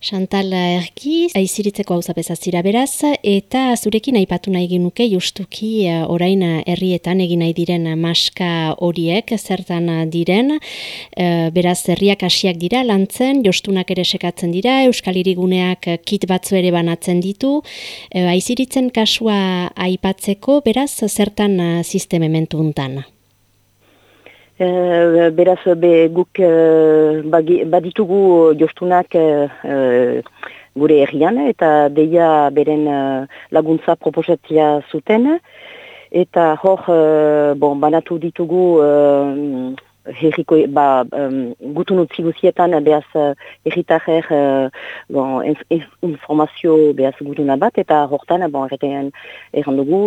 Chantal Erki, aiziritzeko hau zapezazira beraz, eta zurekin aipatu nahi ginuke justuki eh, orain herrietan egin nahi diren maska horiek, zertan diren, eh, beraz herriak hasiak dira lantzen, jostunak ere sekatzen dira, Euskal Iriguneak kit batzu ere banatzen ditu, eh, aiziritzen kasua aipatzeko, beraz zertan sistemementu untan? Uh, beraz, be, guk uh, baditugu jostunak uh, gure errian eta deia beren laguntza proposatzia zuten. Eta hor, bon, banatu ditugu uh, herriko, ba, um, gutun utzi guzietan behaz uh, erritajer uh, bon, inf informazio behaz gutuna bat eta hortan, bon, erretean errandugu,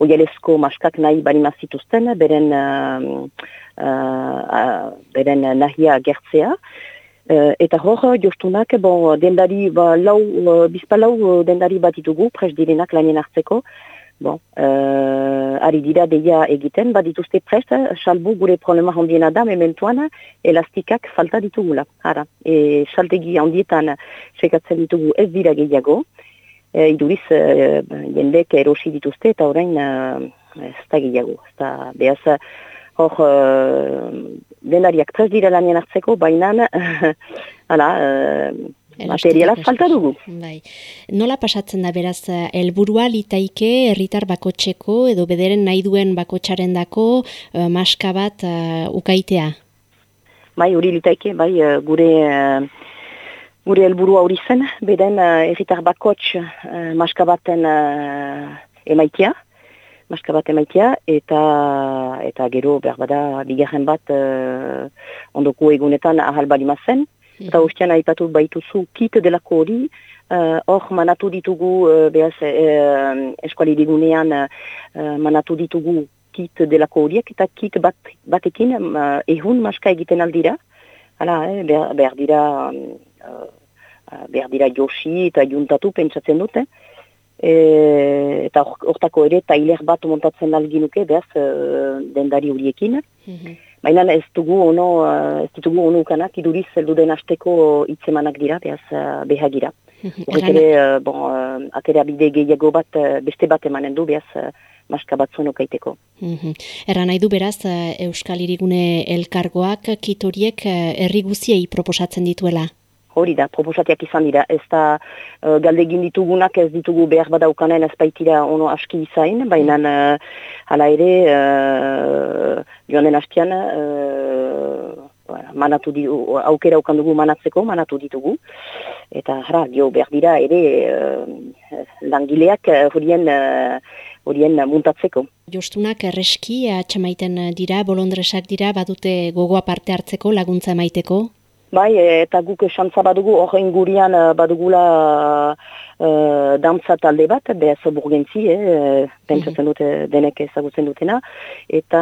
oialezko maskak nahi balima zituzten, beren, uh, uh, beren nahia gertzea. Uh, eta hor, jostunak, bon, dendari, ba, lau, uh, bizpalau dendari bat ditugu, pres direnak lanien hartzeko. Bon, uh, ari dira deia egiten, bat dituzte prest, salbu gure problema handiena da, mementuan, elastikak falta ditugula. Hara, e, saltegi handietan sekatzen ditugu ez dira gehiago, e, iduriz e, jendek erosi dituzte eta orain e, ez da gehiago. Ez da behaz hor e, denariak tres dira lanien hartzeko, baina hala, e, materiala falta dugu. Bai. Nola pasatzen da beraz, helburua litaike herritar bakotxeko edo bederen nahi duen bakotxaren dako e, maska bat e, ukaitea? Bai, hori litaike, bai, gure gure helburu hori zen, beden uh, erritar bakots uh, maskabaten uh, emaitia, maskabat emaitia, eta eta gero behar bada bigarren bat uh, ondoko egunetan ahal balima zen, mm. eta ustean aipatu baituzu kit delako hori, hor uh, manatu ditugu, uh, behaz uh, eskuali digunean uh, manatu ditugu kit delako horiek, eta kit bat, batekin uh, ehun maska egiten aldira, hala, eh, behar, behar dira... Uh, behar dira josi eta juntatu pentsatzen dute. E, eta hortako ere tailer bat montatzen alginuke, behaz, e, dendari horiekin. Mm Baina ez dugu ono, ez dugu ono ukanak, iduriz den asteko itzemanak dira, behaz, behagira. Horrek ere, bon, atera bide gehiago bat, beste bat emanen du, behaz, maska bat zonokaiteko. Mm -hmm. Erra nahi du beraz, Euskal Irigune elkargoak kitoriek herri guziei proposatzen dituela? Hori da, proposatiak izan dira, ez da uh, galdegin ditugunak ez ditugu behar badaukanen ez baitira ono aski izain, baina uh, hala ere uh, joan den hastian uh, manatu di, aukera ukan dugu manatzeko, manatu ditugu eta jara, jo behar dira ere uh, langileak horien uh, horien muntatzeko. Jostunak erreski atxamaiten dira, bolondresak dira, badute gogoa parte hartzeko, laguntza maiteko? Bai, eta guk esantza badugu, horrein gurian eh, badugula uh, dantza talde bat, behaz burgentzi, eh, pentsatzen dute denek ezagutzen dutena, eta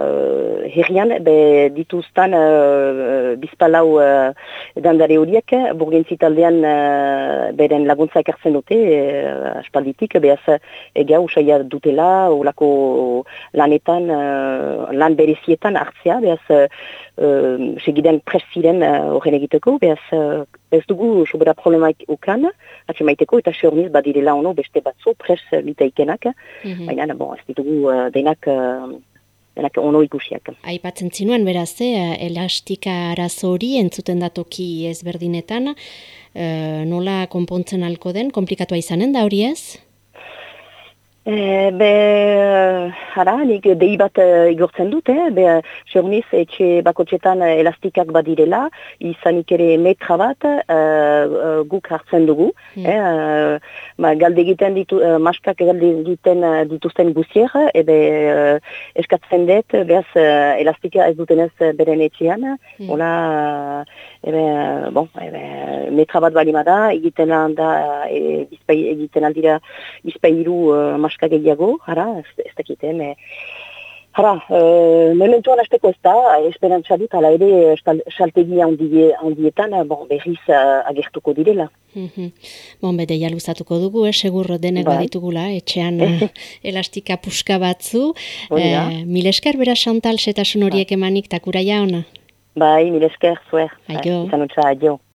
uh, herrian be, dituztan uh, bizpalau uh, dandare horiek, burgentzi taldean uh, beren laguntza ekartzen dute, uh, aspalditik, behaz ega usaia dutela, olako lanetan, uh, lan berezietan hartzea, behaz uh, segiden presiren horren egiteko, behaz ez dugu sobera problemaik ukan, atxe maiteko, eta seorniz badirela ono beste batzu pres liteikenak, mm -hmm. baina bon, ez ditugu uh, denak... Uh, denak ono ikusiak. Aipatzen zinuen beraz, eh, elastika arazo hori entzuten datoki ezberdinetan, eh, nola konpontzen alko den, komplikatua izanen da hori ez? E, be, hara, nik dei bat uh, igortzen dut, eh? be, seurniz, etxe bakotxetan elastikak badirela, izanik ere metra bat uh, guk hartzen dugu. Mm. Eh? Uh, galde egiten ditu, uh, maskak galde egiten uh, dituzten guzier, ebe uh, eskatzen dut, behaz elastika ez dutenez beren etxean, mm. Ola, ebe, bon, ebe, metra bat balimada, egiten da, e, egiten aldira, izpairu uh, maska gehiago, hara, ez, ez dakiten, e, hara, e, mementuan azteko ez da, esperantza dut, ala ere, saltegi handietan, bon, berriz agertuko direla. Mm -hmm. Bon, bede, jaluzatuko dugu, eh, segur denek bai. baditugula, etxean elastika puska batzu. E, mil esker, bera Chantal, setasun horiek emanik, takura ona? Bai, mil esker, zuer. Aio. Bai,